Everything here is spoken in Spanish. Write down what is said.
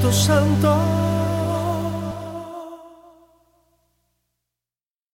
Santo, Santo.